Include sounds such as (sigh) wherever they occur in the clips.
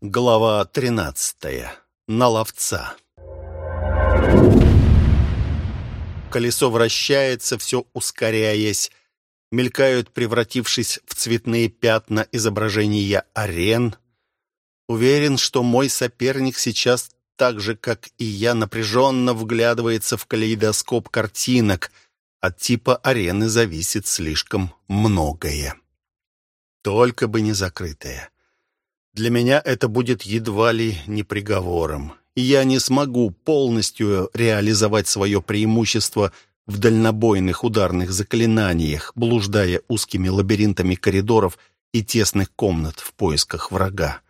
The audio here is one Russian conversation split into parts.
Глава 13. На ловца. Колесо вращается, все ускоряясь. Мелькают, превратившись в цветные пятна изображения арен. Уверен, что мой соперник сейчас так же, как и я, напряженно вглядывается в калейдоскоп картинок. От типа арены зависит слишком многое. Только бы не закрытая. Для меня это будет едва ли не приговором. Я не смогу полностью реализовать свое преимущество в дальнобойных ударных заклинаниях, блуждая узкими лабиринтами коридоров и тесных комнат в поисках врага.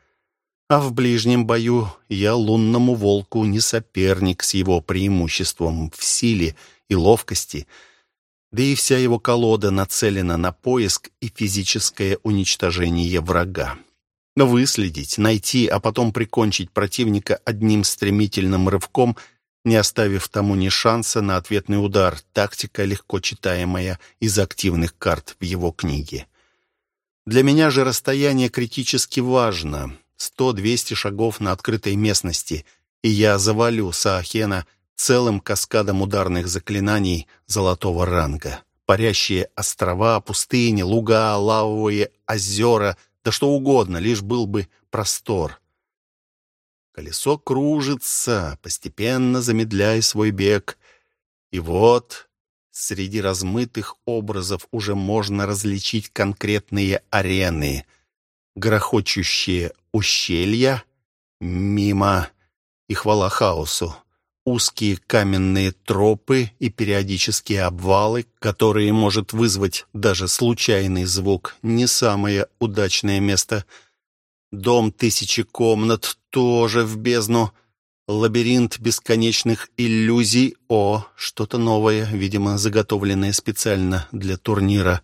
А в ближнем бою я лунному волку не соперник с его преимуществом в силе и ловкости, да и вся его колода нацелена на поиск и физическое уничтожение врага выследить, найти, а потом прикончить противника одним стремительным рывком, не оставив тому ни шанса на ответный удар. Тактика, легко читаемая из активных карт в его книге. Для меня же расстояние критически важно. Сто-двести шагов на открытой местности, и я завалю Саахена целым каскадом ударных заклинаний золотого ранга. Парящие острова, пустыни, луга, лавовые озера — да что угодно, лишь был бы простор. Колесо кружится, постепенно замедляя свой бег. И вот среди размытых образов уже можно различить конкретные арены. Грохочущие ущелья мимо и хвала хаосу узкие каменные тропы и периодические обвалы, которые может вызвать даже случайный звук, не самое удачное место. Дом тысячи комнат тоже в бездну. Лабиринт бесконечных иллюзий. О, что-то новое, видимо, заготовленное специально для турнира.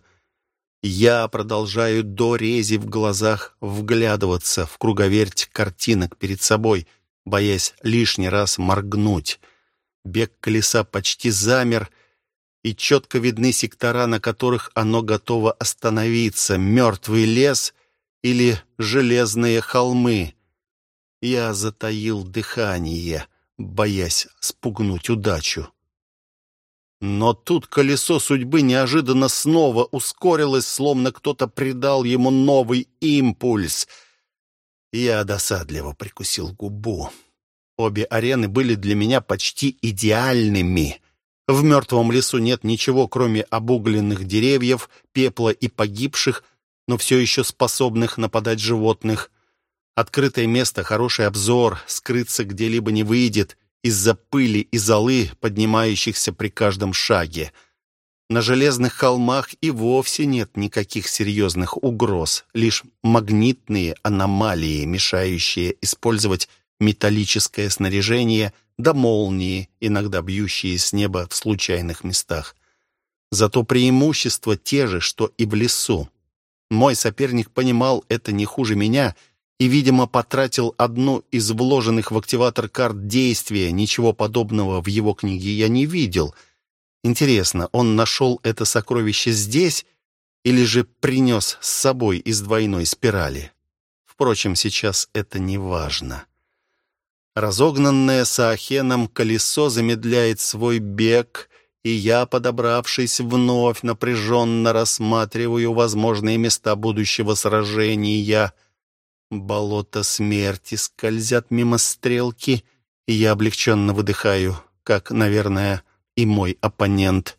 Я продолжаю до рези в глазах вглядываться в круговерть картинок перед собой — боясь лишний раз моргнуть. Бег колеса почти замер, и четко видны сектора, на которых оно готово остановиться. Мертвый лес или железные холмы. Я затаил дыхание, боясь спугнуть удачу. Но тут колесо судьбы неожиданно снова ускорилось, словно кто-то придал ему новый импульс — я досадливо прикусил губу. Обе арены были для меня почти идеальными. В мертвом лесу нет ничего, кроме обугленных деревьев, пепла и погибших, но все еще способных нападать животных. Открытое место, хороший обзор, скрыться где-либо не выйдет из-за пыли и золы, поднимающихся при каждом шаге — на железных холмах и вовсе нет никаких серьезных угроз, лишь магнитные аномалии, мешающие использовать металлическое снаряжение, да молнии, иногда бьющие с неба в случайных местах. Зато преимущества те же, что и в лесу. Мой соперник понимал это не хуже меня и, видимо, потратил одну из вложенных в активатор карт действия. Ничего подобного в его книге я не видел — Интересно, он нашел это сокровище здесь или же принес с собой из двойной спирали? Впрочем, сейчас это не важно. Разогнанное Саахеном колесо замедляет свой бег, и я, подобравшись вновь, напряженно рассматриваю возможные места будущего сражения. Болото смерти скользят мимо стрелки, и я облегченно выдыхаю, как, наверное, и мой оппонент.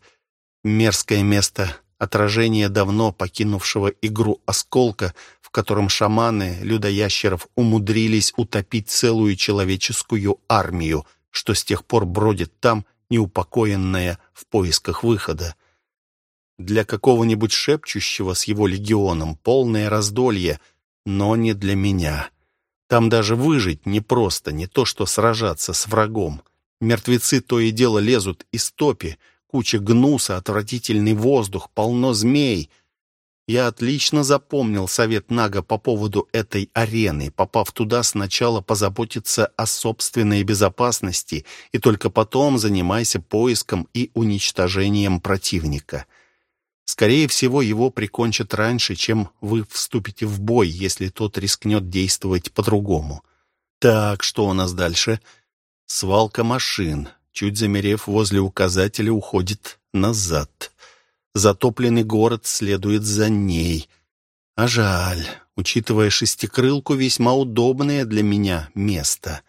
Мерзкое место, отражение давно покинувшего игру осколка, в котором шаманы людоящеров умудрились утопить целую человеческую армию, что с тех пор бродит там, неупокоенная в поисках выхода. Для какого-нибудь шепчущего с его легионом полное раздолье, но не для меня. Там даже выжить непросто, не то что сражаться с врагом. Мертвецы то и дело лезут из топи, куча гнуса, отвратительный воздух, полно змей. Я отлично запомнил совет Нага по поводу этой арены. Попав туда, сначала позаботиться о собственной безопасности и только потом занимайся поиском и уничтожением противника. Скорее всего, его прикончат раньше, чем вы вступите в бой, если тот рискнет действовать по-другому. Так, что у нас дальше? Свалка машин. Чуть замерев возле указателя, уходит назад. Затопленный город следует за ней. А жаль, учитывая шестикрылку, весьма удобное для меня место.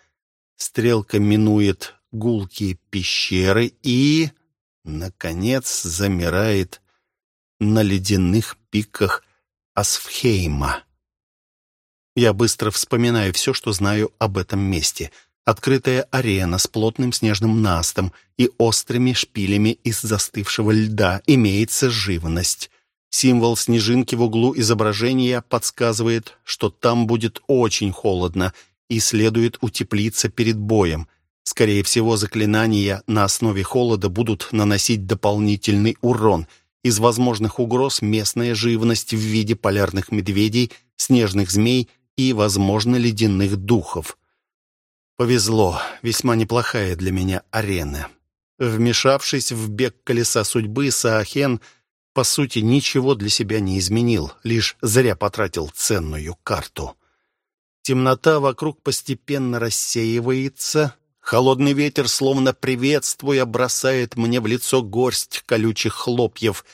Стрелка минует гулкие пещеры и, наконец, замирает на ледяных пиках Асфхейма. Я быстро вспоминаю все, что знаю об этом месте — Открытая арена с плотным снежным настом и острыми шпилями из застывшего льда. Имеется живность. Символ снежинки в углу изображения подсказывает, что там будет очень холодно и следует утеплиться перед боем. Скорее всего, заклинания на основе холода будут наносить дополнительный урон. Из возможных угроз местная живность в виде полярных медведей, снежных змей и, возможно, ледяных духов. Повезло, весьма неплохая для меня арена. Вмешавшись в бег колеса судьбы, Саахен, по сути, ничего для себя не изменил, лишь зря потратил ценную карту. Темнота вокруг постепенно рассеивается, холодный ветер, словно приветствуя, бросает мне в лицо горсть колючих хлопьев.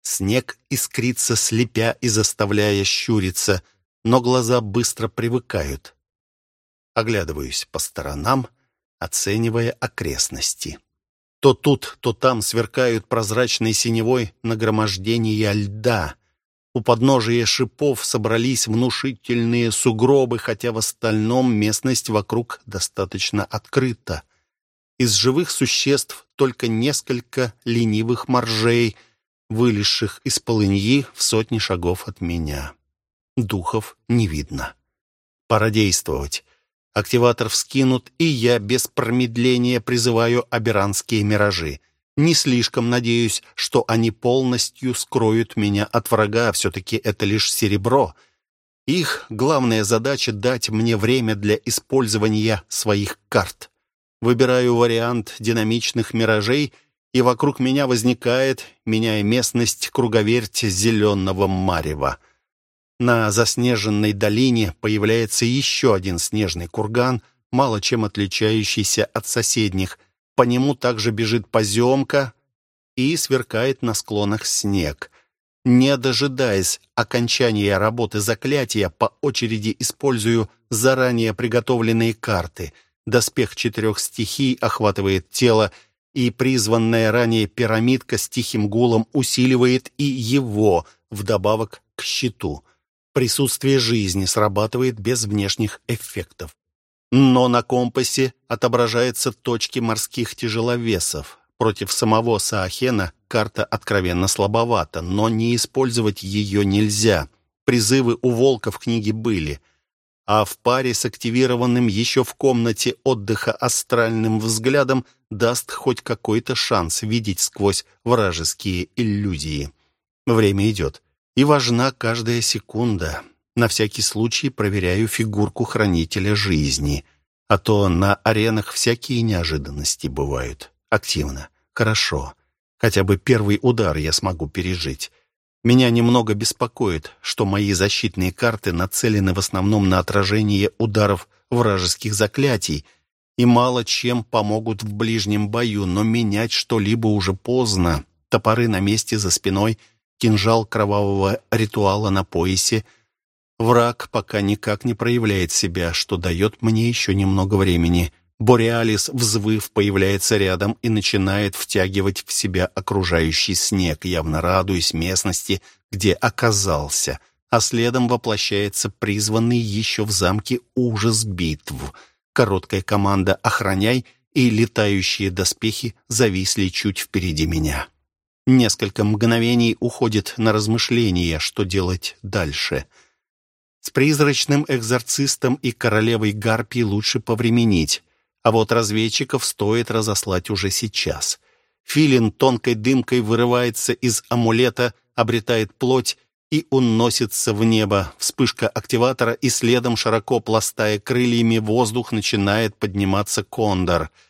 Снег искрится, слепя и заставляя щуриться, но глаза быстро привыкают. Оглядываюсь по сторонам, оценивая окрестности. То тут, то там сверкают прозрачной синевой нагромождения льда. У подножия шипов собрались внушительные сугробы, хотя в остальном местность вокруг достаточно открыта. Из живых существ только несколько ленивых моржей, вылезших из полыньи в сотни шагов от меня. Духов не видно. Пора действовать. Активатор вскинут, и я без промедления призываю аберанские миражи. Не слишком надеюсь, что они полностью скроют меня от врага, все-таки это лишь серебро. Их главная задача — дать мне время для использования своих карт. Выбираю вариант динамичных миражей, и вокруг меня возникает, меняя местность, круговерть зеленого марева — на заснеженной долине появляется еще один снежный курган, мало чем отличающийся от соседних. По нему также бежит поземка и сверкает на склонах снег. Не дожидаясь окончания работы заклятия, по очереди использую заранее приготовленные карты. Доспех четырех стихий охватывает тело, и призванная ранее пирамидка с тихим гулом усиливает и его, вдобавок к щиту присутствие жизни срабатывает без внешних эффектов. Но на компасе отображаются точки морских тяжеловесов. Против самого Саахена карта откровенно слабовата, но не использовать ее нельзя. Призывы у волка в книге были. А в паре с активированным еще в комнате отдыха астральным взглядом даст хоть какой-то шанс видеть сквозь вражеские иллюзии. Время идет и важна каждая секунда. На всякий случай проверяю фигурку хранителя жизни, а то на аренах всякие неожиданности бывают. Активно. Хорошо. Хотя бы первый удар я смогу пережить. Меня немного беспокоит, что мои защитные карты нацелены в основном на отражение ударов вражеских заклятий и мало чем помогут в ближнем бою, но менять что-либо уже поздно. Топоры на месте за спиной — кинжал кровавого ритуала на поясе. Враг пока никак не проявляет себя, что дает мне еще немного времени. Бореалис, взвыв, появляется рядом и начинает втягивать в себя окружающий снег, явно радуясь местности, где оказался, а следом воплощается призванный еще в замке ужас битв. Короткая команда «Охраняй» и летающие доспехи зависли чуть впереди меня. Несколько мгновений уходит на размышление, что делать дальше. С призрачным экзорцистом и королевой Гарпи лучше повременить, а вот разведчиков стоит разослать уже сейчас. Филин тонкой дымкой вырывается из амулета, обретает плоть и уносится в небо. Вспышка активатора, и следом, широко пластая крыльями, воздух начинает подниматься кондор —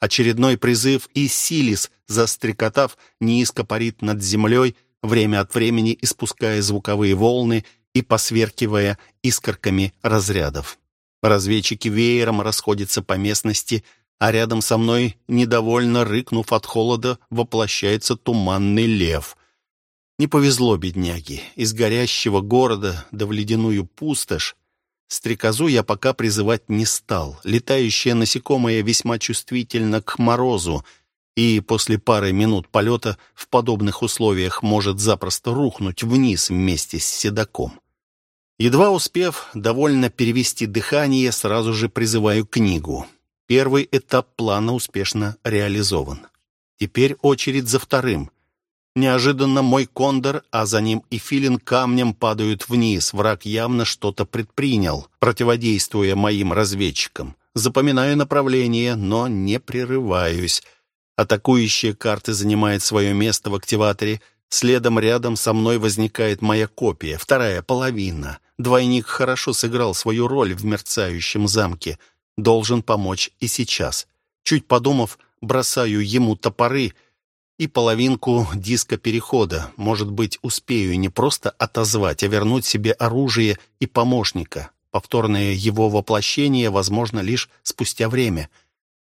Очередной призыв, и Силис, застрекотав, низко парит над землей, время от времени испуская звуковые волны и посверкивая искорками разрядов. Разведчики веером расходятся по местности, а рядом со мной, недовольно рыкнув от холода, воплощается туманный лев. Не повезло бедняге. Из горящего города да в ледяную пустошь Стрекозу я пока призывать не стал. Летающее насекомое весьма чувствительно к морозу, и после пары минут полета в подобных условиях может запросто рухнуть вниз вместе с седаком. Едва успев довольно перевести дыхание, сразу же призываю книгу. Первый этап плана успешно реализован. Теперь очередь за вторым. Неожиданно мой кондор, а за ним и филин камнем падают вниз. Враг явно что-то предпринял, противодействуя моим разведчикам. Запоминаю направление, но не прерываюсь. Атакующая карта занимает свое место в активаторе. Следом рядом со мной возникает моя копия, вторая половина. Двойник хорошо сыграл свою роль в мерцающем замке. Должен помочь и сейчас. Чуть подумав, бросаю ему топоры — и половинку диска перехода. Может быть, успею не просто отозвать, а вернуть себе оружие и помощника. Повторное его воплощение возможно лишь спустя время.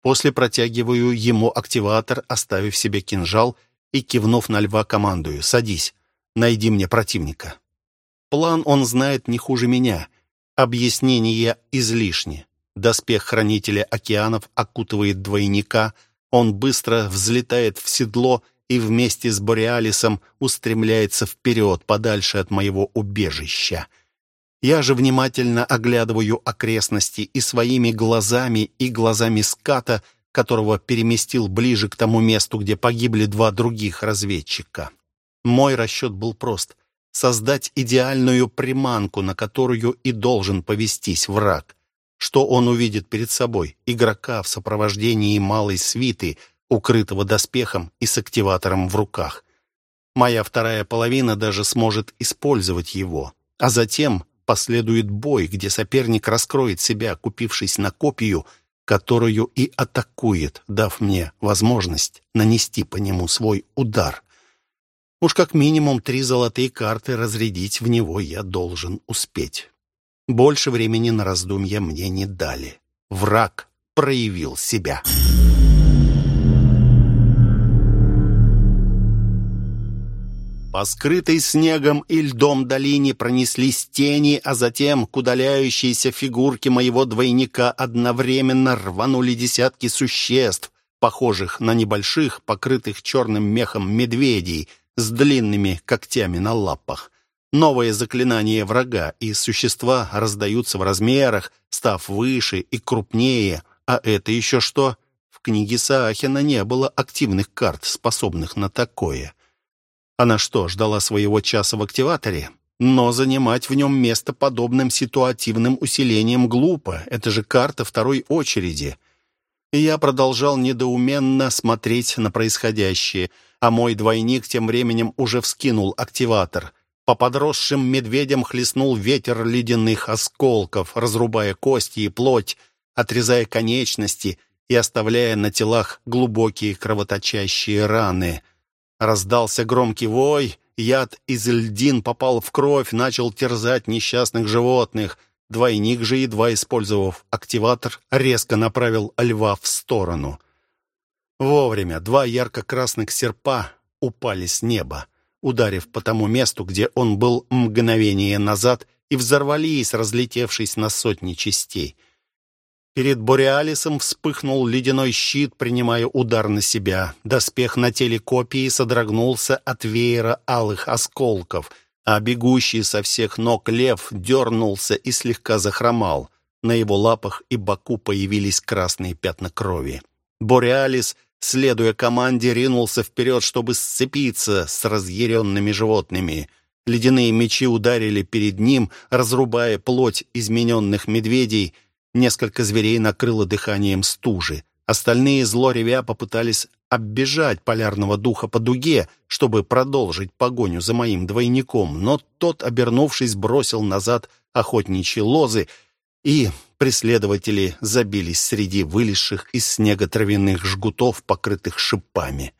После протягиваю ему активатор, оставив себе кинжал и, кивнув на льва, командую «Садись, найди мне противника». План он знает не хуже меня. Объяснение излишне. Доспех хранителя океанов окутывает двойника — он быстро взлетает в седло и вместе с Бореалисом устремляется вперед, подальше от моего убежища. Я же внимательно оглядываю окрестности и своими глазами, и глазами ската, которого переместил ближе к тому месту, где погибли два других разведчика. Мой расчет был прост — создать идеальную приманку, на которую и должен повестись враг. Что он увидит перед собой? Игрока в сопровождении малой свиты, укрытого доспехом и с активатором в руках. Моя вторая половина даже сможет использовать его. А затем последует бой, где соперник раскроет себя, купившись на копию, которую и атакует, дав мне возможность нанести по нему свой удар. Уж как минимум три золотые карты разрядить в него я должен успеть. Больше времени на раздумья мне не дали. Враг проявил себя. По скрытой снегом и льдом долине пронеслись тени, а затем к удаляющейся фигурке моего двойника одновременно рванули десятки существ, похожих на небольших, покрытых черным мехом медведей с длинными когтями на лапах новое заклинание врага, и существа раздаются в размерах, став выше и крупнее. А это еще что? В книге Саахина не было активных карт, способных на такое. Она что, ждала своего часа в активаторе? Но занимать в нем место подобным ситуативным усилением глупо. Это же карта второй очереди. Я продолжал недоуменно смотреть на происходящее, а мой двойник тем временем уже вскинул активатор — по подросшим медведям хлестнул ветер ледяных осколков, разрубая кости и плоть, отрезая конечности и оставляя на телах глубокие кровоточащие раны. Раздался громкий вой, яд из льдин попал в кровь, начал терзать несчастных животных. Двойник же, едва использовав активатор, резко направил льва в сторону. Вовремя два ярко-красных серпа упали с неба ударив по тому месту, где он был мгновение назад, и взорвались, разлетевшись на сотни частей. Перед Бореалисом вспыхнул ледяной щит, принимая удар на себя. Доспех на теле копии содрогнулся от веера алых осколков, а бегущий со всех ног лев дернулся и слегка захромал. На его лапах и боку появились красные пятна крови. Бореалис следуя команде, ринулся вперед, чтобы сцепиться с разъяренными животными. Ледяные мечи ударили перед ним, разрубая плоть измененных медведей. Несколько зверей накрыло дыханием стужи. Остальные зло ревя попытались оббежать полярного духа по дуге, чтобы продолжить погоню за моим двойником, но тот, обернувшись, бросил назад охотничьи лозы и преследователи забились среди вылезших из снега травяных жгутов, покрытых шипами.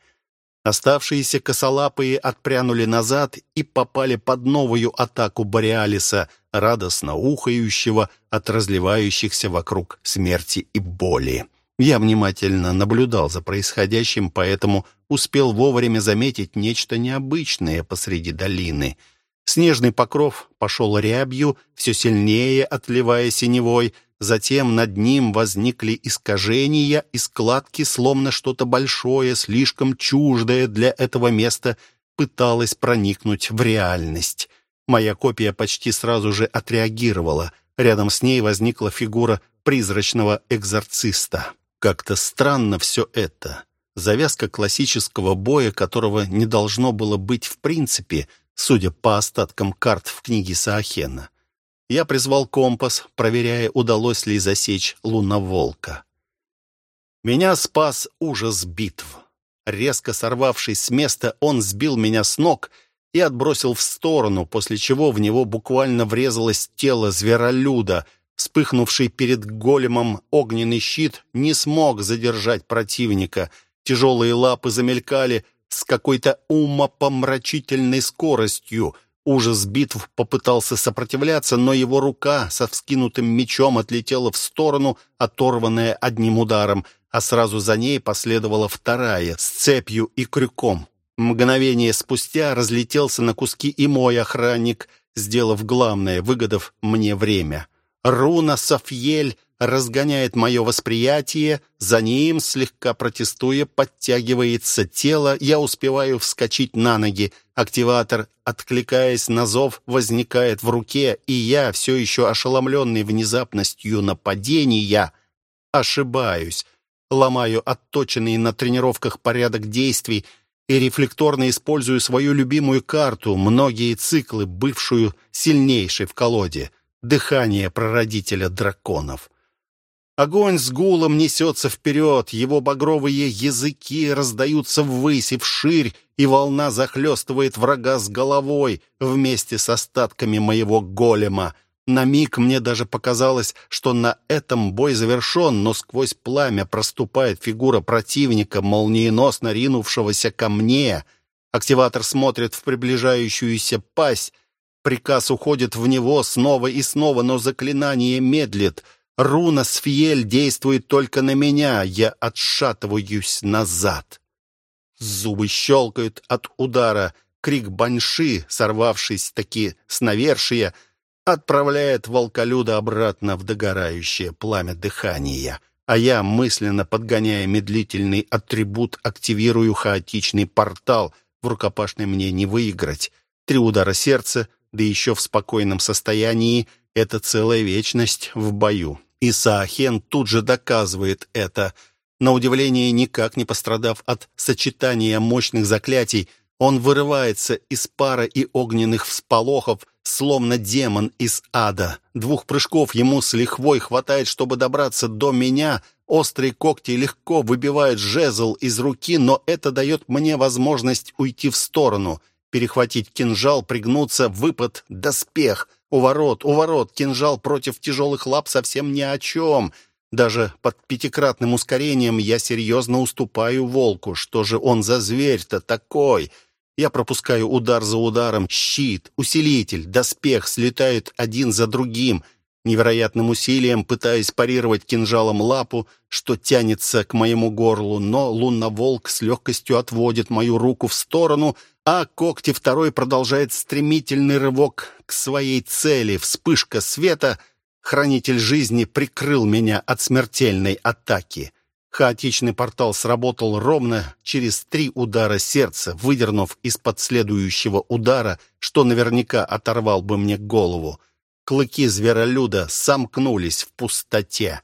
Оставшиеся косолапые отпрянули назад и попали под новую атаку Бореалиса, радостно ухающего от разливающихся вокруг смерти и боли. Я внимательно наблюдал за происходящим, поэтому успел вовремя заметить нечто необычное посреди долины. Снежный покров пошел рябью, все сильнее отливая синевой, Затем над ним возникли искажения и складки, словно что-то большое, слишком чуждое для этого места, пыталось проникнуть в реальность. Моя копия почти сразу же отреагировала. Рядом с ней возникла фигура призрачного экзорциста. Как-то странно все это. Завязка классического боя, которого не должно было быть в принципе, судя по остаткам карт в книге Саахена. Я призвал компас, проверяя, удалось ли засечь луноволка. Меня спас ужас битв. Резко сорвавшись с места, он сбил меня с ног и отбросил в сторону, после чего в него буквально врезалось тело зверолюда. Вспыхнувший перед големом огненный щит не смог задержать противника. Тяжелые лапы замелькали с какой-то умопомрачительной скоростью. Ужас битв попытался сопротивляться, но его рука со вскинутым мечом отлетела в сторону, оторванная одним ударом, а сразу за ней последовала вторая, с цепью и крюком. Мгновение спустя разлетелся на куски и мой охранник, сделав главное, выгодав мне время. Руна Софьель разгоняет мое восприятие, за ним, слегка протестуя, подтягивается тело, я успеваю вскочить на ноги. Активатор, откликаясь на зов, возникает в руке, и я, все еще ошеломленный внезапностью нападения, ошибаюсь. Ломаю отточенный на тренировках порядок действий и рефлекторно использую свою любимую карту, многие циклы, бывшую сильнейшей в колоде — дыхание прародителя драконов. Огонь с гулом несется вперед, его багровые языки раздаются ввысь и вширь, и волна захлестывает врага с головой вместе с остатками моего голема. На миг мне даже показалось, что на этом бой завершен, но сквозь пламя проступает фигура противника, молниеносно ринувшегося ко мне. Активатор смотрит в приближающуюся пасть, Приказ уходит в него снова и снова, но заклинание медлит. Руна Сфиель действует только на меня. Я отшатываюсь назад. Зубы щелкают от удара. Крик баньши, сорвавшись таки с навершия, отправляет волколюда обратно в догорающее пламя дыхания. А я, мысленно подгоняя медлительный атрибут, активирую хаотичный портал. В рукопашной мне не выиграть. Три удара сердца, да еще в спокойном состоянии, это целая вечность в бою. И Саахен тут же доказывает это. На удивление, никак не пострадав от сочетания мощных заклятий, он вырывается из пара и огненных всполохов, словно демон из ада. Двух прыжков ему с лихвой хватает, чтобы добраться до меня. Острые когти легко выбивают жезл из руки, но это дает мне возможность уйти в сторону — перехватить кинжал, пригнуться, выпад, доспех. У ворот, у ворот, кинжал против тяжелых лап совсем ни о чем. Даже под пятикратным ускорением я серьезно уступаю волку. Что же он за зверь-то такой? Я пропускаю удар за ударом. Щит, усилитель, доспех слетают один за другим. Невероятным усилием пытаясь парировать кинжалом лапу, что тянется к моему горлу, но лунноволк с легкостью отводит мою руку в сторону — а когти второй продолжает стремительный рывок к своей цели. Вспышка света, хранитель жизни, прикрыл меня от смертельной атаки. Хаотичный портал сработал ровно через три удара сердца, выдернув из-под следующего удара, что наверняка оторвал бы мне голову. Клыки зверолюда сомкнулись в пустоте.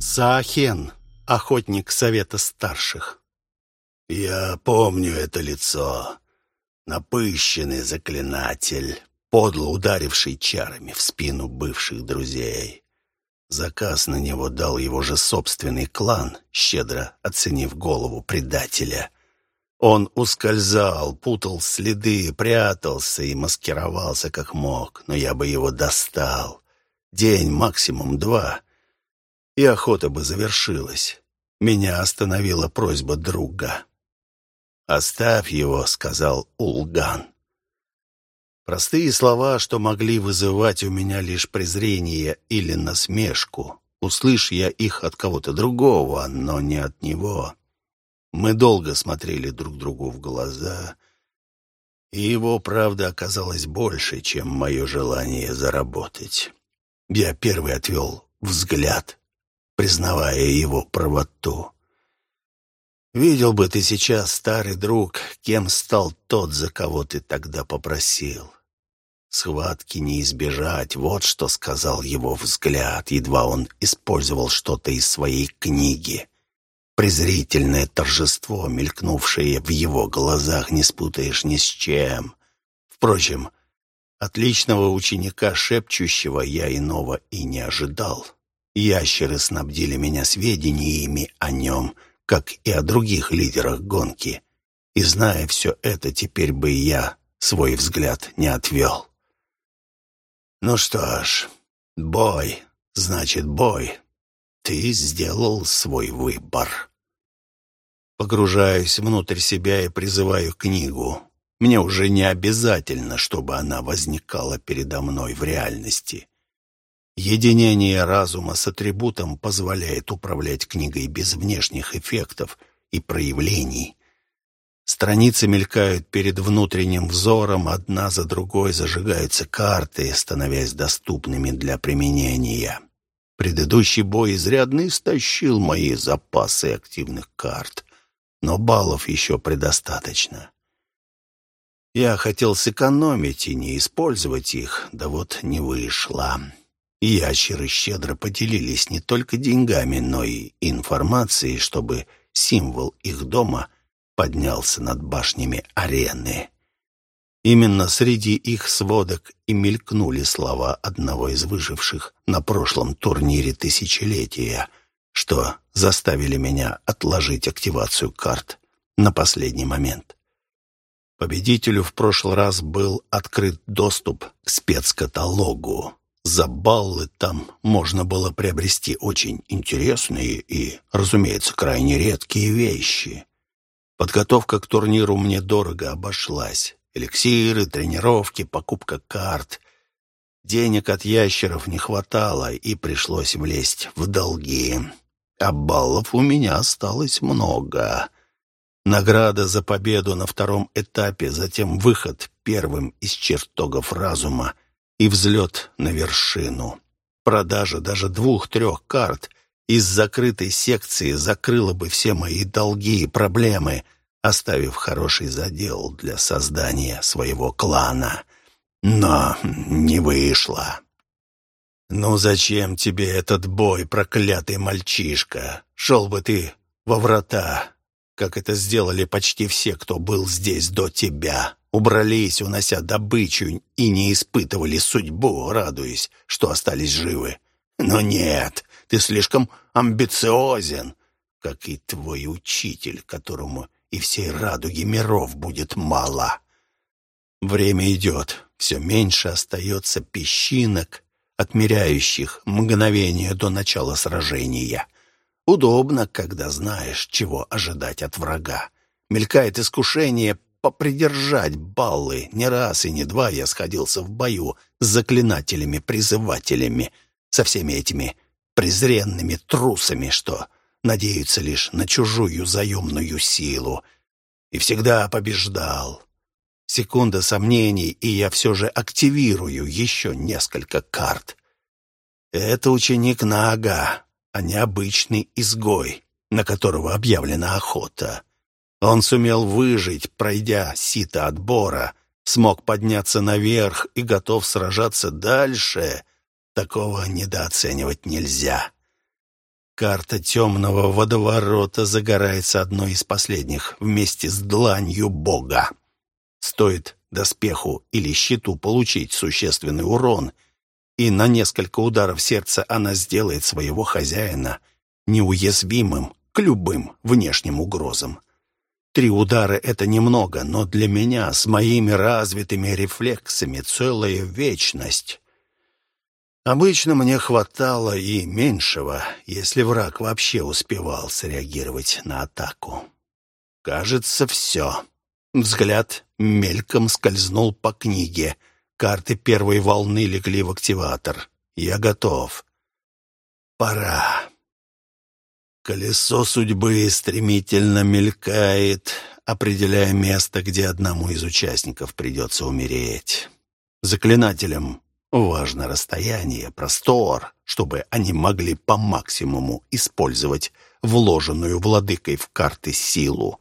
Саахен охотник Совета Старших. «Я помню это лицо. Напыщенный заклинатель, подло ударивший чарами в спину бывших друзей. Заказ на него дал его же собственный клан, щедро оценив голову предателя. Он ускользал, путал следы, прятался и маскировался как мог, но я бы его достал. День, максимум два — и охота бы завершилась. Меня остановила просьба друга. «Оставь его», — сказал Улган. Простые слова, что могли вызывать у меня лишь презрение или насмешку. Услышь я их от кого-то другого, но не от него. Мы долго смотрели друг другу в глаза, и его правда оказалась больше, чем мое желание заработать. Я первый отвел взгляд, признавая его правоту. Видел бы ты сейчас, старый друг, кем стал тот, за кого ты тогда попросил. Схватки не избежать, вот что сказал его взгляд, едва он использовал что-то из своей книги. Презрительное торжество, мелькнувшее в его глазах, не спутаешь ни с чем. Впрочем, отличного ученика шепчущего я иного и не ожидал. Ящеры снабдили меня сведениями о нем — как и о других лидерах гонки. И зная все это, теперь бы я свой взгляд не отвел. Ну что ж, бой, значит бой. Ты сделал свой выбор. Погружаюсь внутрь себя и призываю книгу. Мне уже не обязательно, чтобы она возникала передо мной в реальности. Единение разума с атрибутом позволяет управлять книгой без внешних эффектов и проявлений. Страницы мелькают перед внутренним взором, одна за другой зажигаются карты, становясь доступными для применения. Предыдущий бой изрядно истощил мои запасы активных карт, но баллов еще предостаточно. Я хотел сэкономить и не использовать их, да вот не вышло. Ящеры щедро поделились не только деньгами, но и информацией, чтобы символ их дома поднялся над башнями арены. Именно среди их сводок и мелькнули слова одного из выживших на прошлом турнире тысячелетия, что заставили меня отложить активацию карт на последний момент. Победителю в прошлый раз был открыт доступ к спецкаталогу, за баллы там можно было приобрести очень интересные и, разумеется, крайне редкие вещи. Подготовка к турниру мне дорого обошлась. Эликсиры, тренировки, покупка карт. Денег от ящеров не хватало, и пришлось влезть в долги. А баллов у меня осталось много. Награда за победу на втором этапе, затем выход первым из чертогов разума и взлет на вершину. Продажа даже двух-трех карт из закрытой секции закрыла бы все мои долги и проблемы, оставив хороший задел для создания своего клана. Но не вышло. «Ну зачем тебе этот бой, проклятый мальчишка? Шел бы ты во врата, как это сделали почти все, кто был здесь до тебя убрались, унося добычу, и не испытывали судьбу, радуясь, что остались живы. Но нет, ты слишком амбициозен, как и твой учитель, которому и всей радуги миров будет мало. Время идет, все меньше остается песчинок, отмеряющих мгновение до начала сражения. Удобно, когда знаешь, чего ожидать от врага. Мелькает искушение попридержать баллы. Не раз и не два я сходился в бою с заклинателями-призывателями, со всеми этими презренными трусами, что надеются лишь на чужую заемную силу. И всегда побеждал. Секунда сомнений, и я все же активирую еще несколько карт. Это ученик Нага, а не обычный изгой, на которого объявлена охота. Он сумел выжить, пройдя сито отбора, смог подняться наверх и готов сражаться дальше. Такого недооценивать нельзя. Карта темного водоворота загорается одной из последних вместе с дланью Бога. Стоит доспеху или щиту получить существенный урон, и на несколько ударов сердца она сделает своего хозяина неуязвимым к любым внешним угрозам. Три удара — это немного, но для меня с моими развитыми рефлексами целая вечность. Обычно мне хватало и меньшего, если враг вообще успевал среагировать на атаку. Кажется, все. Взгляд мельком скользнул по книге. Карты первой волны легли в активатор. Я готов. Пора. Колесо судьбы стремительно мелькает, определяя место, где одному из участников придется умереть. Заклинателям важно расстояние, простор, чтобы они могли по максимуму использовать вложенную владыкой в карты силу,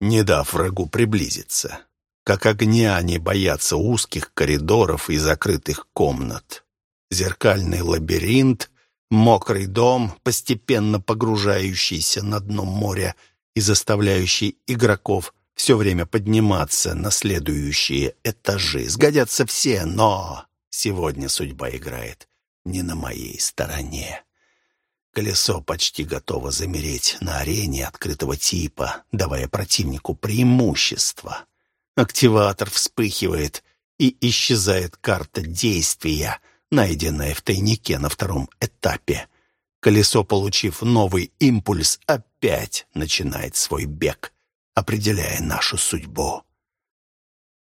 не дав врагу приблизиться. Как огня они боятся узких коридоров и закрытых комнат. Зеркальный лабиринт Мокрый дом, постепенно погружающийся на дно моря и заставляющий игроков все время подниматься на следующие этажи. Сгодятся все, но сегодня судьба играет не на моей стороне. Колесо почти готово замереть на арене открытого типа, давая противнику преимущество. Активатор вспыхивает, и исчезает карта действия — найденное в тайнике на втором этапе. Колесо, получив новый импульс, опять начинает свой бег, определяя нашу судьбу.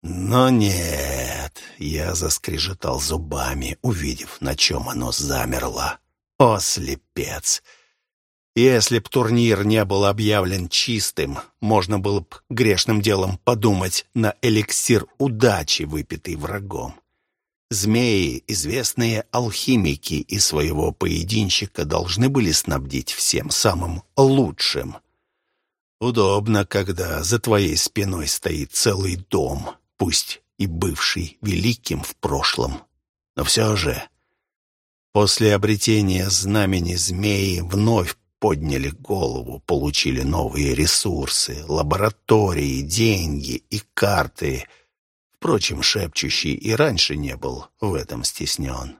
Но нет, я заскрежетал зубами, увидев, на чем оно замерло. О, слепец! Если б турнир не был объявлен чистым, можно было б грешным делом подумать на эликсир удачи, выпитый врагом. Змеи, известные алхимики и своего поединщика, должны были снабдить всем самым лучшим. Удобно, когда за твоей спиной стоит целый дом, пусть и бывший великим в прошлом. Но все же, после обретения знамени змеи вновь подняли голову, получили новые ресурсы, лаборатории, деньги и карты — Впрочем, шепчущий и раньше не был в этом стеснен.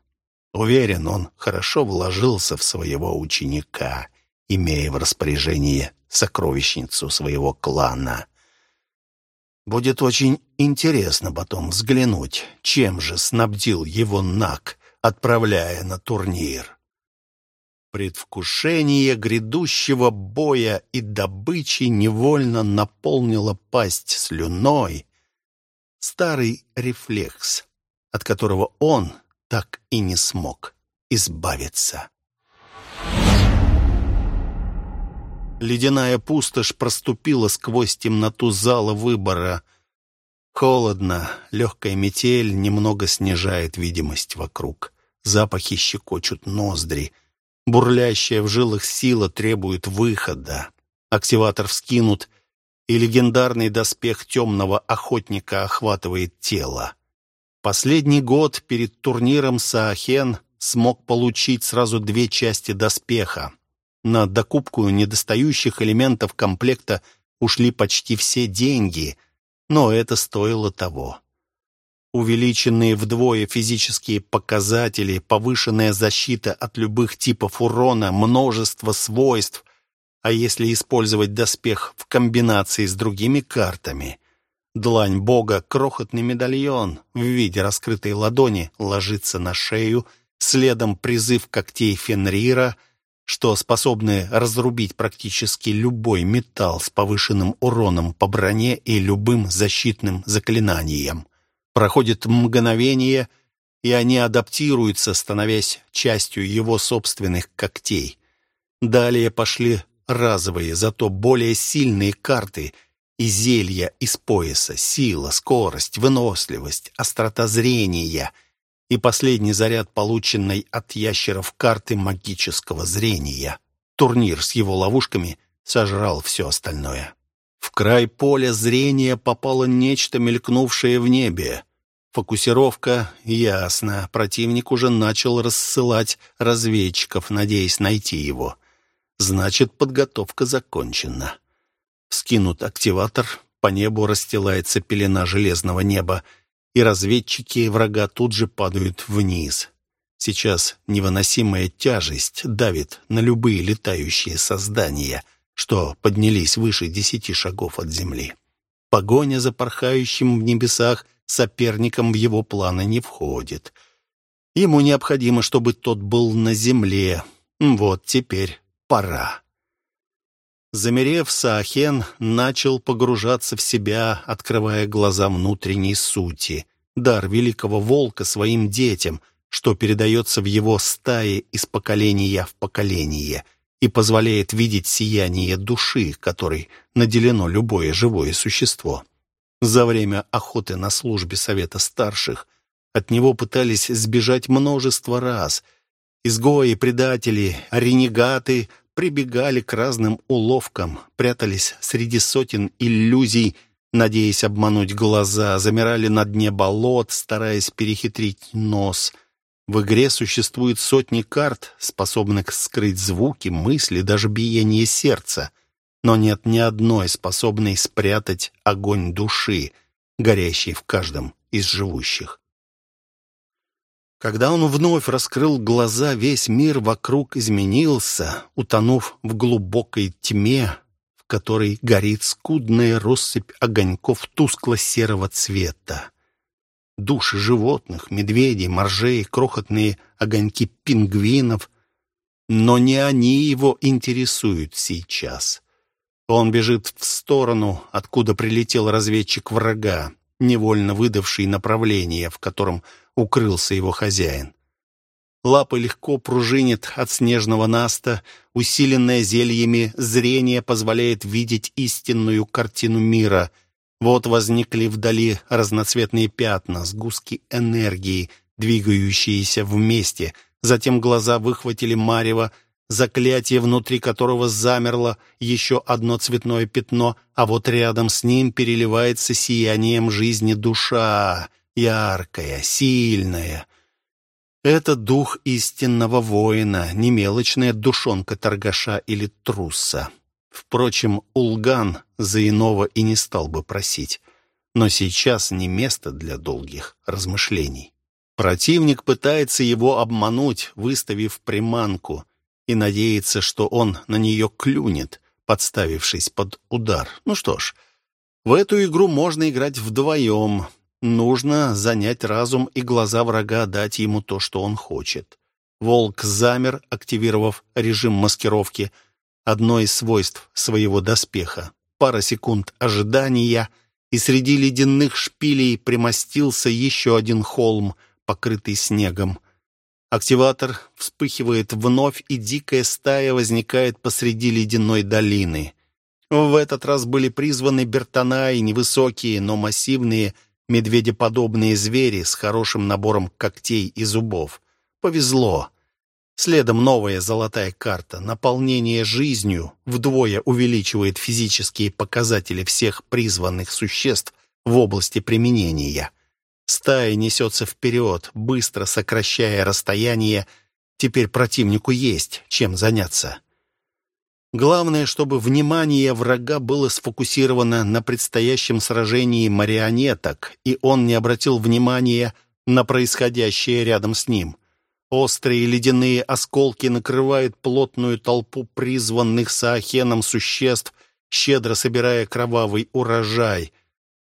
Уверен, он хорошо вложился в своего ученика, имея в распоряжении сокровищницу своего клана. Будет очень интересно потом взглянуть, чем же снабдил его Нак, отправляя на турнир. Предвкушение грядущего боя и добычи невольно наполнило пасть слюной, старый рефлекс, от которого он так и не смог избавиться. Ледяная пустошь проступила сквозь темноту зала выбора. Холодно, легкая метель немного снижает видимость вокруг. Запахи щекочут ноздри. Бурлящая в жилах сила требует выхода. Активатор вскинут — и легендарный доспех темного охотника охватывает тело. Последний год перед турниром Саахен смог получить сразу две части доспеха. На докупку недостающих элементов комплекта ушли почти все деньги, но это стоило того. Увеличенные вдвое физические показатели, повышенная защита от любых типов урона, множество свойств, а если использовать доспех в комбинации с другими картами? Длань бога, крохотный медальон в виде раскрытой ладони, ложится на шею, следом призыв когтей Фенрира, что способны разрубить практически любой металл с повышенным уроном по броне и любым защитным заклинанием. Проходит мгновение, и они адаптируются, становясь частью его собственных когтей. Далее пошли разовые, зато более сильные карты и зелья из пояса, сила, скорость, выносливость, острота зрения и последний заряд, полученный от ящеров карты магического зрения. Турнир с его ловушками сожрал все остальное. В край поля зрения попало нечто, мелькнувшее в небе. Фокусировка ясно. Противник уже начал рассылать разведчиков, надеясь найти его. Значит, подготовка закончена. Скинут активатор, по небу расстилается пелена железного неба, и разведчики врага тут же падают вниз. Сейчас невыносимая тяжесть давит на любые летающие создания, что поднялись выше десяти шагов от земли. Погоня за порхающим в небесах соперником в его планы не входит. Ему необходимо, чтобы тот был на земле. Вот теперь пора. Замерев, Саахен начал погружаться в себя, открывая глаза внутренней сути. Дар великого волка своим детям, что передается в его стае из поколения в поколение и позволяет видеть сияние души, которой наделено любое живое существо. За время охоты на службе Совета Старших от него пытались сбежать множество раз. Изгои, предатели, ренегаты прибегали к разным уловкам, прятались среди сотен иллюзий, надеясь обмануть глаза, замирали на дне болот, стараясь перехитрить нос. В игре существует сотни карт, способных скрыть звуки, мысли, даже биение сердца, но нет ни одной, способной спрятать огонь души, горящий в каждом из живущих. Когда он вновь раскрыл глаза, весь мир вокруг изменился, утонув в глубокой тьме, в которой горит скудная россыпь огоньков тускло-серого цвета. Души животных, медведей, моржей, крохотные огоньки пингвинов. Но не они его интересуют сейчас. Он бежит в сторону, откуда прилетел разведчик врага, невольно выдавший направление, в котором укрылся его хозяин. Лапы легко пружинят от снежного наста, усиленное зельями зрение позволяет видеть истинную картину мира. Вот возникли вдали разноцветные пятна, сгустки энергии, двигающиеся вместе. Затем глаза выхватили марево, заклятие, внутри которого замерло еще одно цветное пятно, а вот рядом с ним переливается сиянием жизни душа — яркая, сильная. Это дух истинного воина, не мелочная душонка торгаша или труса. Впрочем, Улган за иного и не стал бы просить. Но сейчас не место для долгих размышлений. Противник пытается его обмануть, выставив приманку, и надеется, что он на нее клюнет, подставившись под удар. Ну что ж, в эту игру можно играть вдвоем, Нужно занять разум и глаза врага дать ему то, что он хочет. Волк замер, активировав режим маскировки. Одно из свойств своего доспеха. Пара секунд ожидания, и среди ледяных шпилей примостился еще один холм, покрытый снегом. Активатор вспыхивает вновь, и дикая стая возникает посреди ледяной долины. В этот раз были призваны бертонаи, невысокие, но массивные, медведеподобные звери с хорошим набором когтей и зубов. Повезло. Следом новая золотая карта. Наполнение жизнью вдвое увеличивает физические показатели всех призванных существ в области применения. Стая несется вперед, быстро сокращая расстояние. Теперь противнику есть чем заняться. Главное, чтобы внимание врага было сфокусировано на предстоящем сражении марионеток, и он не обратил внимания на происходящее рядом с ним. Острые ледяные осколки накрывают плотную толпу призванных Саахеном существ, щедро собирая кровавый урожай.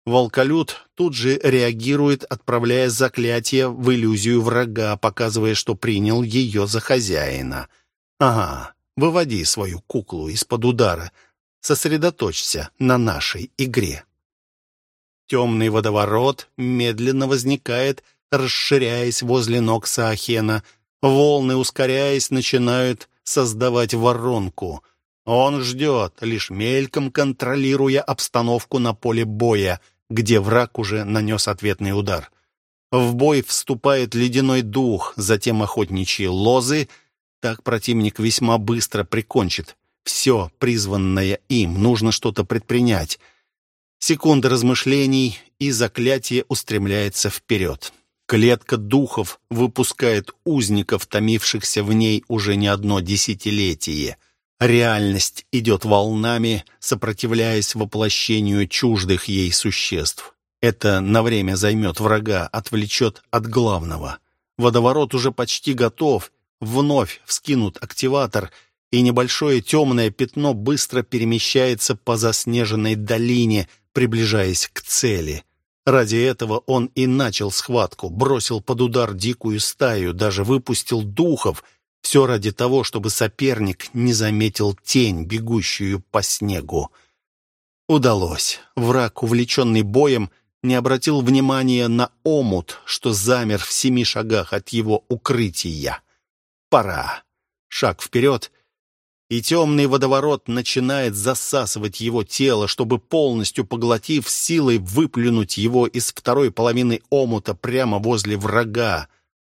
Волколют тут же реагирует, отправляя заклятие в иллюзию врага, показывая, что принял ее за хозяина. Ага, Выводи свою куклу из-под удара. Сосредоточься на нашей игре. Темный водоворот медленно возникает, расширяясь возле ног Саахена. Волны, ускоряясь, начинают создавать воронку. Он ждет, лишь мельком контролируя обстановку на поле боя, где враг уже нанес ответный удар. В бой вступает ледяной дух, затем охотничьи лозы — так противник весьма быстро прикончит. Все, призванное им, нужно что-то предпринять. Секунда размышлений, и заклятие устремляется вперед. Клетка духов выпускает узников, томившихся в ней уже не одно десятилетие. Реальность идет волнами, сопротивляясь воплощению чуждых ей существ. Это на время займет врага, отвлечет от главного. Водоворот уже почти готов, Вновь вскинут активатор, и небольшое темное пятно быстро перемещается по заснеженной долине, приближаясь к цели. Ради этого он и начал схватку, бросил под удар дикую стаю, даже выпустил духов. Все ради того, чтобы соперник не заметил тень, бегущую по снегу. Удалось. Враг, увлеченный боем, не обратил внимания на омут, что замер в семи шагах от его укрытия. Пора. Шаг вперед, и темный водоворот начинает засасывать его тело, чтобы полностью поглотив силой выплюнуть его из второй половины омута прямо возле врага.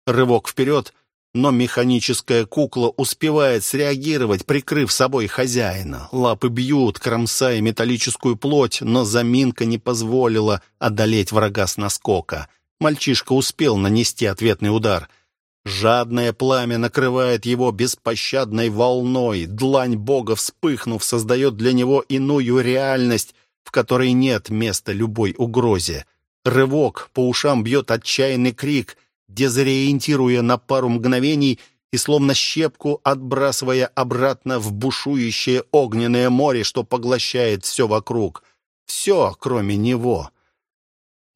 Рывок вперед, но механическая кукла успевает среагировать, прикрыв собой хозяина. Лапы бьют, кромсая металлическую плоть, но заминка не позволила одолеть врага с наскока. Мальчишка успел нанести ответный удар — Жадное пламя накрывает его беспощадной волной. Длань Бога, вспыхнув, создает для него иную реальность, в которой нет места любой угрозе. Рывок, по ушам бьет отчаянный крик, дезориентируя на пару мгновений и словно щепку отбрасывая обратно в бушующее огненное море, что поглощает все вокруг. Все, кроме него.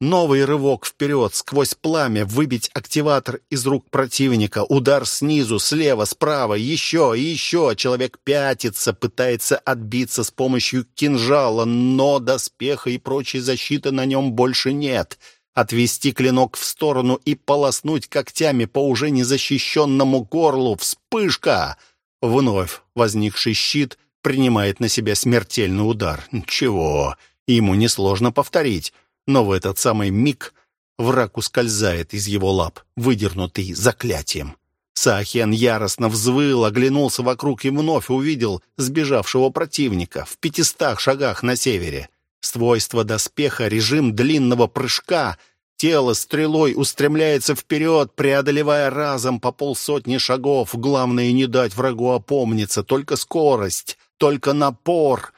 Новый рывок вперед, сквозь пламя, выбить активатор из рук противника, удар снизу, слева, справа, еще и еще. Человек пятится, пытается отбиться с помощью кинжала, но доспеха и прочей защиты на нем больше нет. Отвести клинок в сторону и полоснуть когтями по уже незащищенному горлу. Вспышка! Вновь возникший щит принимает на себя смертельный удар. Чего? Ему несложно повторить. Но в этот самый миг враг ускользает из его лап, выдернутый заклятием. Саахен яростно взвыл, оглянулся вокруг и вновь увидел сбежавшего противника в пятистах шагах на севере. Свойство доспеха, режим длинного прыжка, тело стрелой устремляется вперед, преодолевая разом по полсотни шагов. Главное не дать врагу опомниться, только скорость, только напор.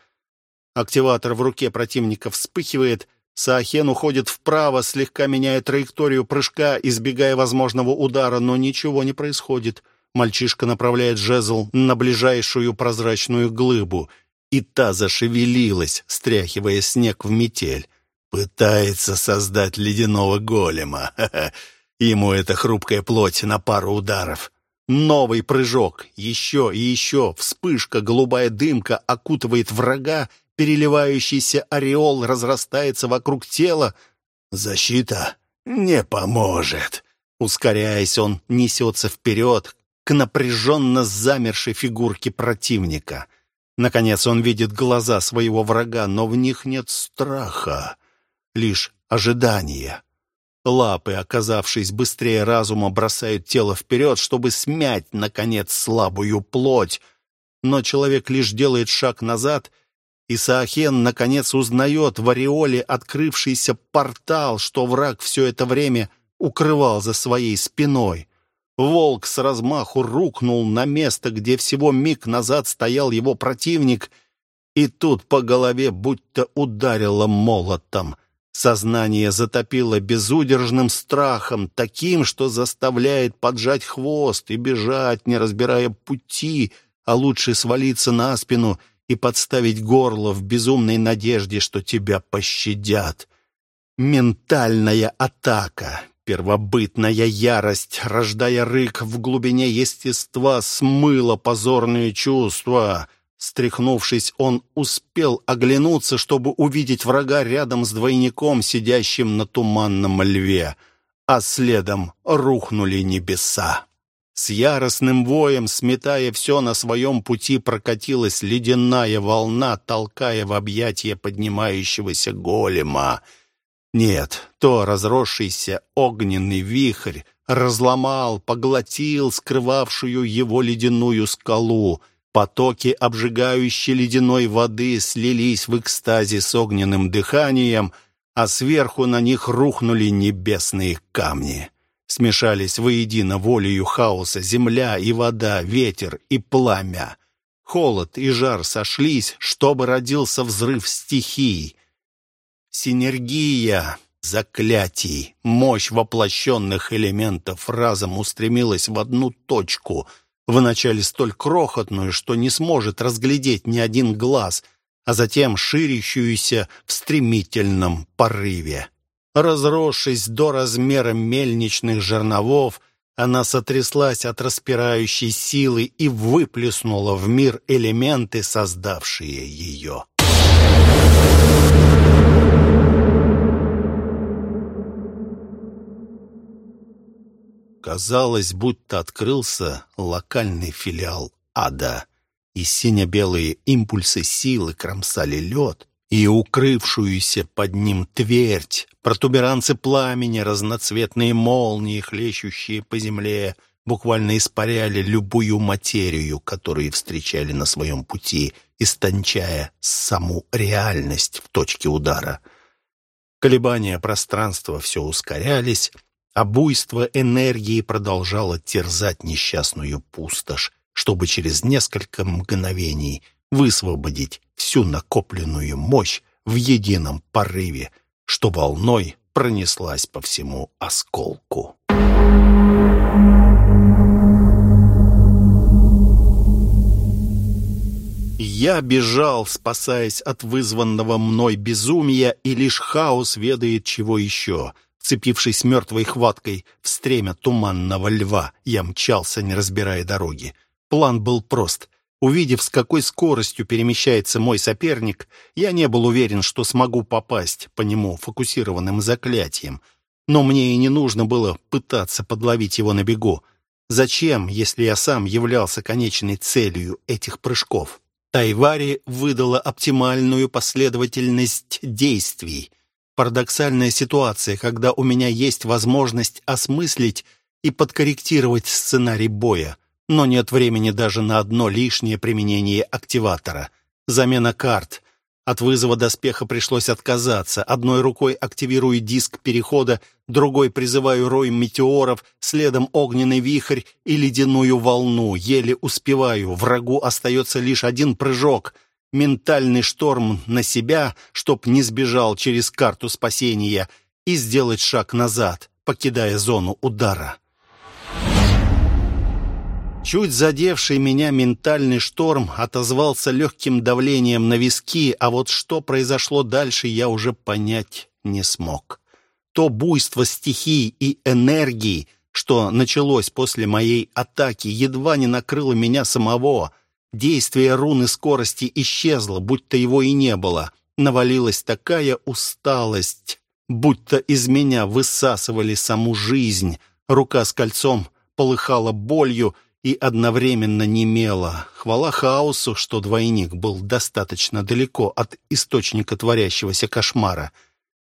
Активатор в руке противника вспыхивает — Саахен уходит вправо, слегка меняя траекторию прыжка, избегая возможного удара, но ничего не происходит. Мальчишка направляет жезл на ближайшую прозрачную глыбу, и та зашевелилась, стряхивая снег в метель. Пытается создать ледяного голема. (laughs) Ему эта хрупкая плоть на пару ударов. Новый прыжок, еще и еще, вспышка, голубая дымка окутывает врага, переливающийся ореол разрастается вокруг тела. Защита не поможет. Ускоряясь, он несется вперед к напряженно замершей фигурке противника. Наконец он видит глаза своего врага, но в них нет страха, лишь ожидание. Лапы, оказавшись быстрее разума, бросают тело вперед, чтобы смять, наконец, слабую плоть. Но человек лишь делает шаг назад и Саахен, наконец, узнает в ореоле открывшийся портал, что враг все это время укрывал за своей спиной. Волк с размаху рухнул на место, где всего миг назад стоял его противник, и тут по голове будто ударило молотом. Сознание затопило безудержным страхом, таким, что заставляет поджать хвост и бежать, не разбирая пути, а лучше свалиться на спину — и подставить горло в безумной надежде, что тебя пощадят. Ментальная атака, первобытная ярость, рождая рык в глубине естества, смыла позорные чувства. Стряхнувшись, он успел оглянуться, чтобы увидеть врага рядом с двойником, сидящим на туманном льве, а следом рухнули небеса. С яростным воем, сметая все на своем пути, прокатилась ледяная волна, толкая в объятия поднимающегося голема. Нет, то разросшийся огненный вихрь разломал, поглотил скрывавшую его ледяную скалу. Потоки обжигающей ледяной воды слились в экстазе с огненным дыханием, а сверху на них рухнули небесные камни смешались воедино волею хаоса земля и вода, ветер и пламя. Холод и жар сошлись, чтобы родился взрыв стихий. Синергия заклятий, мощь воплощенных элементов разом устремилась в одну точку, вначале столь крохотную, что не сможет разглядеть ни один глаз, а затем ширящуюся в стремительном порыве. Разросшись до размера мельничных жерновов, она сотряслась от распирающей силы и выплеснула в мир элементы, создавшие ее. Казалось, будто открылся локальный филиал ада, и сине-белые импульсы силы кромсали лед, и укрывшуюся под ним твердь, протуберанцы пламени, разноцветные молнии, хлещущие по земле, буквально испаряли любую материю, которую встречали на своем пути, истончая саму реальность в точке удара. Колебания пространства все ускорялись, а буйство энергии продолжало терзать несчастную пустошь, чтобы через несколько мгновений высвободить всю накопленную мощь в едином порыве, что волной пронеслась по всему осколку. Я бежал, спасаясь от вызванного мной безумия, и лишь хаос ведает чего еще — Вцепившись мертвой хваткой в стремя туманного льва, я мчался, не разбирая дороги. План был прост. Увидев, с какой скоростью перемещается мой соперник, я не был уверен, что смогу попасть по нему фокусированным заклятием. Но мне и не нужно было пытаться подловить его на бегу. Зачем, если я сам являлся конечной целью этих прыжков? Тайвари выдала оптимальную последовательность действий — Парадоксальная ситуация, когда у меня есть возможность осмыслить и подкорректировать сценарий боя, но нет времени даже на одно лишнее применение активатора. Замена карт. От вызова доспеха пришлось отказаться. Одной рукой активирую диск перехода, другой призываю рой метеоров, следом огненный вихрь и ледяную волну. Еле успеваю. Врагу остается лишь один прыжок — ментальный шторм на себя, чтоб не сбежал через карту спасения, и сделать шаг назад, покидая зону удара. Чуть задевший меня ментальный шторм отозвался легким давлением на виски, а вот что произошло дальше, я уже понять не смог. То буйство стихий и энергии, что началось после моей атаки, едва не накрыло меня самого — Действие руны скорости исчезло, будто его и не было. Навалилась такая усталость, будто из меня высасывали саму жизнь. Рука с кольцом полыхала болью и одновременно немела. Хвала хаосу, что двойник был достаточно далеко от источника творящегося кошмара.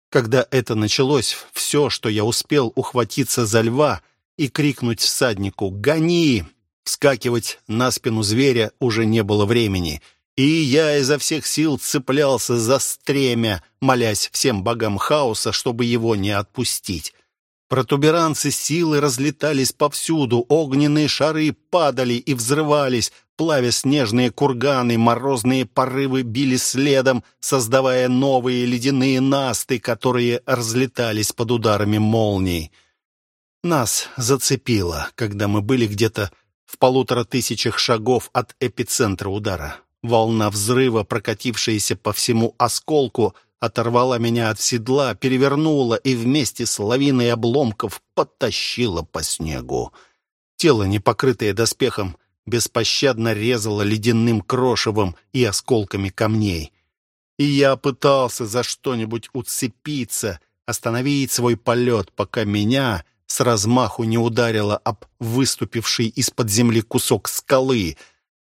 Когда это началось, все, что я успел ухватиться за льва и крикнуть всаднику «Гони!» Вскакивать на спину зверя уже не было времени, и я изо всех сил цеплялся за стремя, молясь всем богам хаоса, чтобы его не отпустить. Протуберанцы силы разлетались повсюду, огненные шары падали и взрывались, плавя снежные курганы, морозные порывы били следом, создавая новые ледяные насты, которые разлетались под ударами молний. Нас зацепило, когда мы были где-то в полутора тысячах шагов от эпицентра удара. Волна взрыва, прокатившаяся по всему осколку, оторвала меня от седла, перевернула и вместе с лавиной обломков подтащила по снегу. Тело, не покрытое доспехом, беспощадно резало ледяным крошевом и осколками камней. И я пытался за что-нибудь уцепиться, остановить свой полет, пока меня с размаху не ударила об выступивший из-под земли кусок скалы,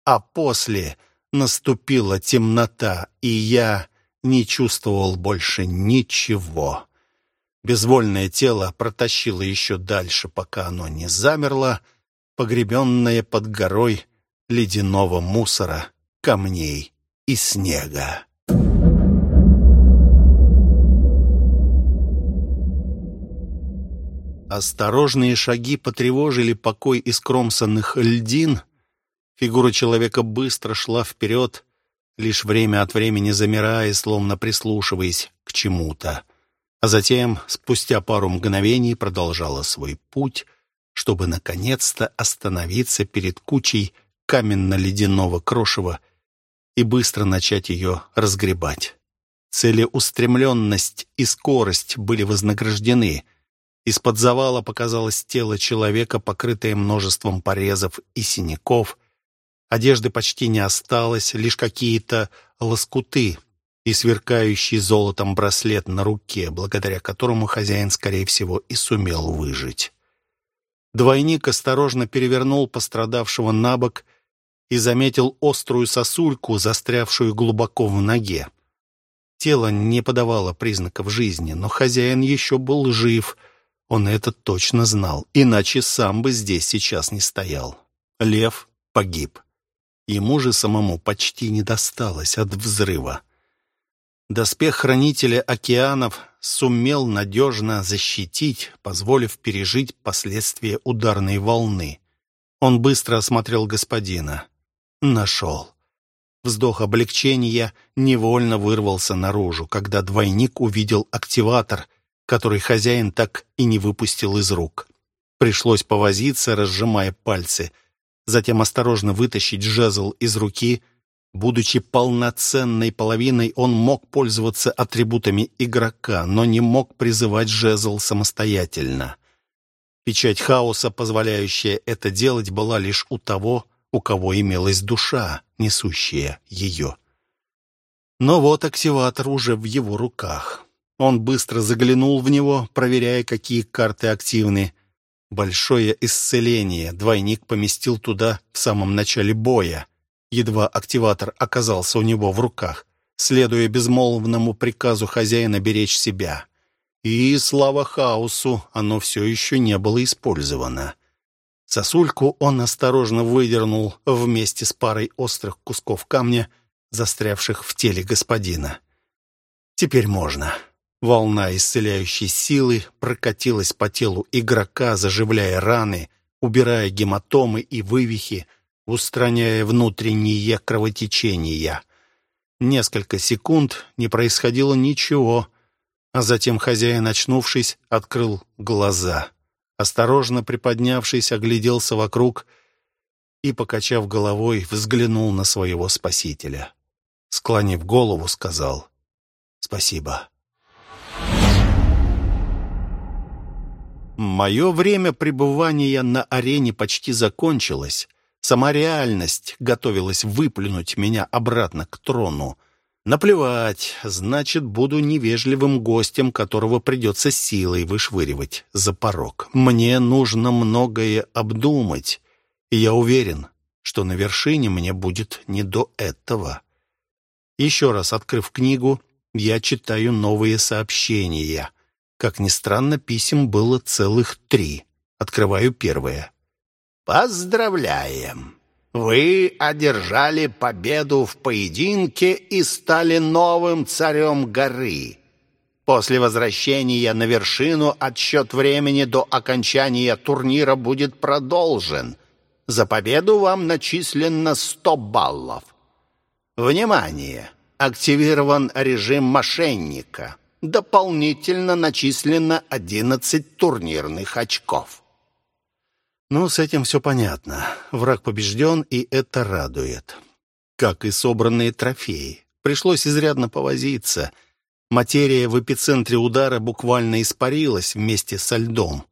а после наступила темнота, и я не чувствовал больше ничего. Безвольное тело протащило еще дальше, пока оно не замерло, погребенное под горой ледяного мусора, камней и снега. Осторожные шаги потревожили покой искромсанных льдин. Фигура человека быстро шла вперед, лишь время от времени замирая, словно прислушиваясь к чему-то. А затем, спустя пару мгновений, продолжала свой путь, чтобы наконец-то остановиться перед кучей каменно-ледяного крошева и быстро начать ее разгребать. Целеустремленность и скорость были вознаграждены. Из-под завала показалось тело человека, покрытое множеством порезов и синяков. Одежды почти не осталось, лишь какие-то лоскуты и сверкающий золотом браслет на руке, благодаря которому хозяин, скорее всего, и сумел выжить. Двойник осторожно перевернул пострадавшего на бок и заметил острую сосульку, застрявшую глубоко в ноге. Тело не подавало признаков жизни, но хозяин еще был жив. Он это точно знал, иначе сам бы здесь сейчас не стоял. Лев погиб. Ему же самому почти не досталось от взрыва. Доспех хранителя океанов сумел надежно защитить, позволив пережить последствия ударной волны. Он быстро осмотрел господина. Нашел. Вздох облегчения невольно вырвался наружу, когда двойник увидел активатор, который хозяин так и не выпустил из рук. Пришлось повозиться, разжимая пальцы, затем осторожно вытащить жезл из руки — Будучи полноценной половиной, он мог пользоваться атрибутами игрока, но не мог призывать жезл самостоятельно. Печать хаоса, позволяющая это делать, была лишь у того, у кого имелась душа, несущая ее. Но вот активатор уже в его руках. Он быстро заглянул в него, проверяя, какие карты активны. Большое исцеление двойник поместил туда в самом начале боя едва активатор оказался у него в руках, следуя безмолвному приказу хозяина беречь себя. И, слава хаосу, оно все еще не было использовано. Сосульку он осторожно выдернул вместе с парой острых кусков камня, застрявших в теле господина. Теперь можно. Волна исцеляющей силы прокатилась по телу игрока, заживляя раны, убирая гематомы и вывихи, устраняя внутренние кровотечения. Несколько секунд не происходило ничего, а затем хозяин, очнувшись, открыл глаза. Осторожно приподнявшись, огляделся вокруг и, покачав головой, взглянул на своего спасителя. Склонив голову, сказал «Спасибо». Мое время пребывания на арене почти закончилось. Сама реальность готовилась выплюнуть меня обратно к трону. Наплевать, значит, буду невежливым гостем, которого придется силой вышвыривать за порог. Мне нужно многое обдумать, и я уверен, что на вершине мне будет не до этого. Еще раз открыв книгу, я читаю новые сообщения. Как ни странно, писем было целых три. Открываю первое. Поздравляем! Вы одержали победу в поединке и стали новым царем горы. После возвращения на вершину отсчет времени до окончания турнира будет продолжен. За победу вам начислено 100 баллов. Внимание! Активирован режим мошенника. Дополнительно начислено 11 турнирных очков. Ну, с этим все понятно. Враг побежден, и это радует. Как и собранные трофеи. Пришлось изрядно повозиться. Материя в эпицентре удара буквально испарилась вместе со льдом.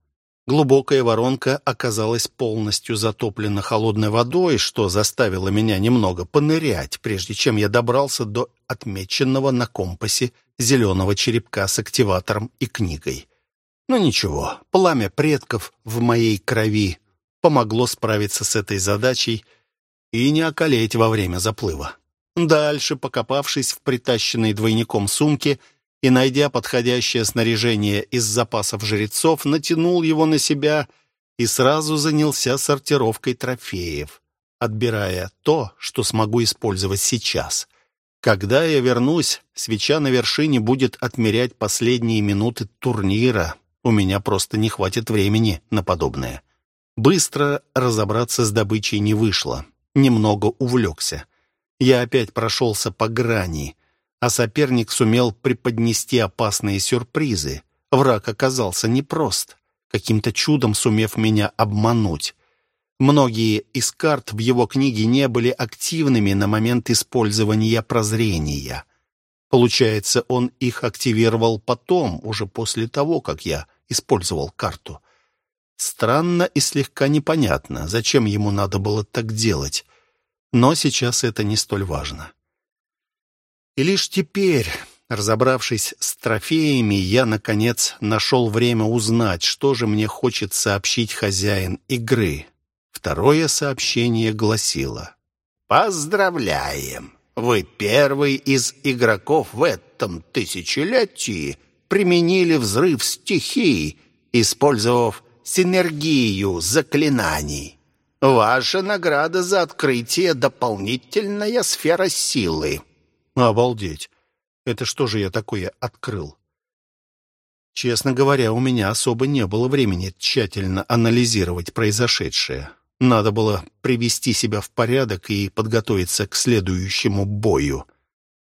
Глубокая воронка оказалась полностью затоплена холодной водой, что заставило меня немного понырять, прежде чем я добрался до отмеченного на компасе зеленого черепка с активатором и книгой. Но ничего, пламя предков в моей крови помогло справиться с этой задачей и не околеть во время заплыва. Дальше, покопавшись в притащенной двойником сумке и найдя подходящее снаряжение из запасов жрецов, натянул его на себя и сразу занялся сортировкой трофеев, отбирая то, что смогу использовать сейчас. Когда я вернусь, свеча на вершине будет отмерять последние минуты турнира. У меня просто не хватит времени на подобное. Быстро разобраться с добычей не вышло. Немного увлекся. Я опять прошелся по грани, а соперник сумел преподнести опасные сюрпризы. Враг оказался непрост, каким-то чудом сумев меня обмануть. Многие из карт в его книге не были активными на момент использования прозрения. Получается, он их активировал потом, уже после того, как я использовал карту. Странно и слегка непонятно, зачем ему надо было так делать. Но сейчас это не столь важно. И лишь теперь, разобравшись с трофеями, я, наконец, нашел время узнать, что же мне хочет сообщить хозяин игры. Второе сообщение гласило «Поздравляем! Вы первый из игроков в этом тысячелетии применили взрыв стихий, использовав синергию заклинаний. Ваша награда за открытие — дополнительная сфера силы». «Обалдеть! Это что же я такое открыл?» Честно говоря, у меня особо не было времени тщательно анализировать произошедшее. Надо было привести себя в порядок и подготовиться к следующему бою.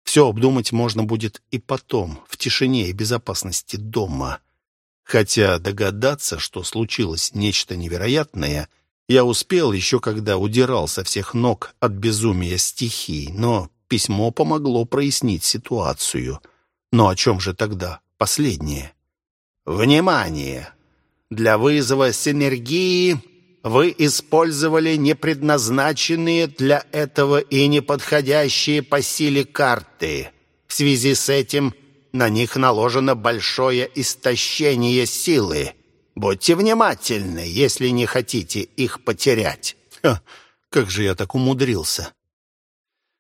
Все обдумать можно будет и потом, в тишине и безопасности дома. Хотя догадаться, что случилось нечто невероятное, я успел еще когда удирал со всех ног от безумия стихий, но письмо помогло прояснить ситуацию. Но о чем же тогда последнее? «Внимание! Для вызова синергии вы использовали непредназначенные для этого и неподходящие по силе карты. В связи с этим на них наложено большое истощение силы. Будьте внимательны, если не хотите их потерять. Ха, как же я так умудрился.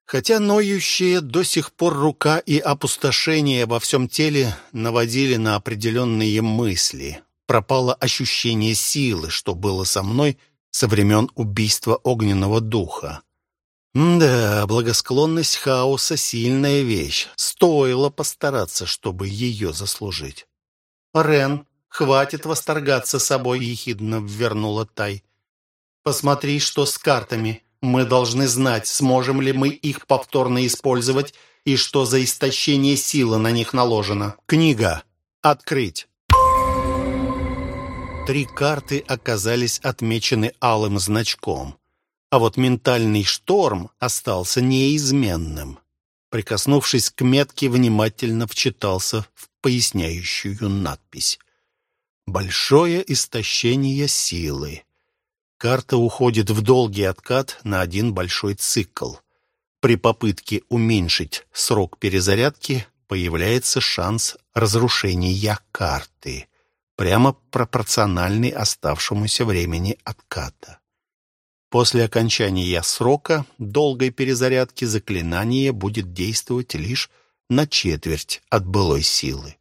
Хотя ноющие до сих пор рука и опустошение во всем теле наводили на определенные мысли. Пропало ощущение силы, что было со мной со времен убийства огненного духа. Да, благосклонность хаоса — сильная вещь. Стоило постараться, чтобы ее заслужить. «Рен, хватит восторгаться собой», — ехидно ввернула Тай. «Посмотри, что с картами. Мы должны знать, сможем ли мы их повторно использовать и что за истощение силы на них наложено. Книга. Открыть». Три карты оказались отмечены алым значком а вот ментальный шторм остался неизменным. Прикоснувшись к метке, внимательно вчитался в поясняющую надпись. «Большое истощение силы». Карта уходит в долгий откат на один большой цикл. При попытке уменьшить срок перезарядки появляется шанс разрушения карты, прямо пропорциональный оставшемуся времени отката. После окончания срока долгой перезарядки заклинание будет действовать лишь на четверть от былой силы.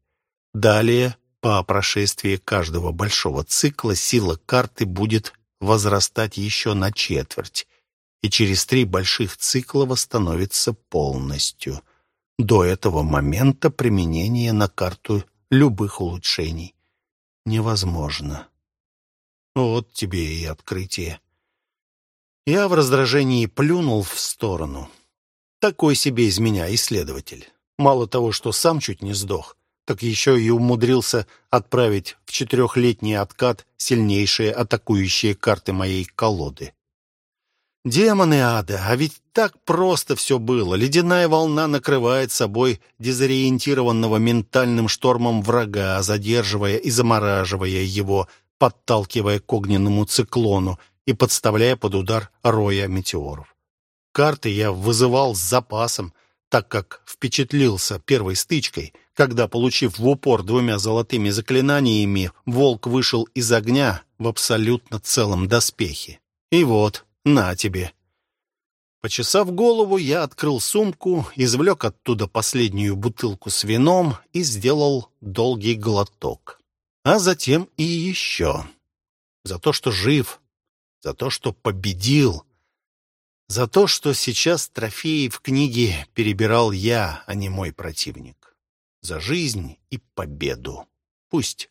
Далее, по прошествии каждого большого цикла, сила карты будет возрастать еще на четверть, и через три больших цикла восстановится полностью. До этого момента применение на карту любых улучшений невозможно. Вот тебе и открытие. Я в раздражении плюнул в сторону. Такой себе из меня исследователь. Мало того, что сам чуть не сдох, так еще и умудрился отправить в четырехлетний откат сильнейшие атакующие карты моей колоды. Демоны ада, а ведь так просто все было. Ледяная волна накрывает собой дезориентированного ментальным штормом врага, задерживая и замораживая его, подталкивая к огненному циклону, и подставляя под удар роя метеоров. Карты я вызывал с запасом, так как впечатлился первой стычкой, когда, получив в упор двумя золотыми заклинаниями, волк вышел из огня в абсолютно целом доспехе. И вот, на тебе. Почесав голову, я открыл сумку, извлек оттуда последнюю бутылку с вином и сделал долгий глоток. А затем и еще. За то, что жив, за то, что победил, за то, что сейчас трофеи в книге перебирал я, а не мой противник. За жизнь и победу. Пусть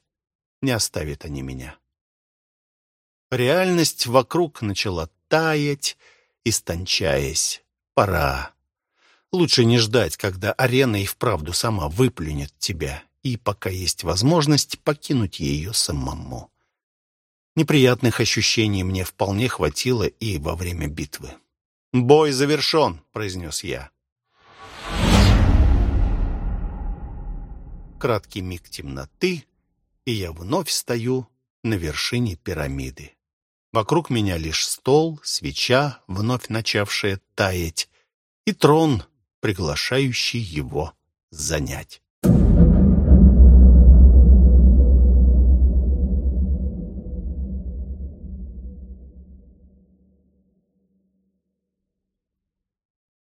не оставят они меня. Реальность вокруг начала таять, истончаясь. Пора. Лучше не ждать, когда арена и вправду сама выплюнет тебя, и пока есть возможность покинуть ее самому. Неприятных ощущений мне вполне хватило и во время битвы. «Бой завершен», — произнес я. Краткий миг темноты, и я вновь стою на вершине пирамиды. Вокруг меня лишь стол, свеча, вновь начавшая таять, и трон, приглашающий его занять.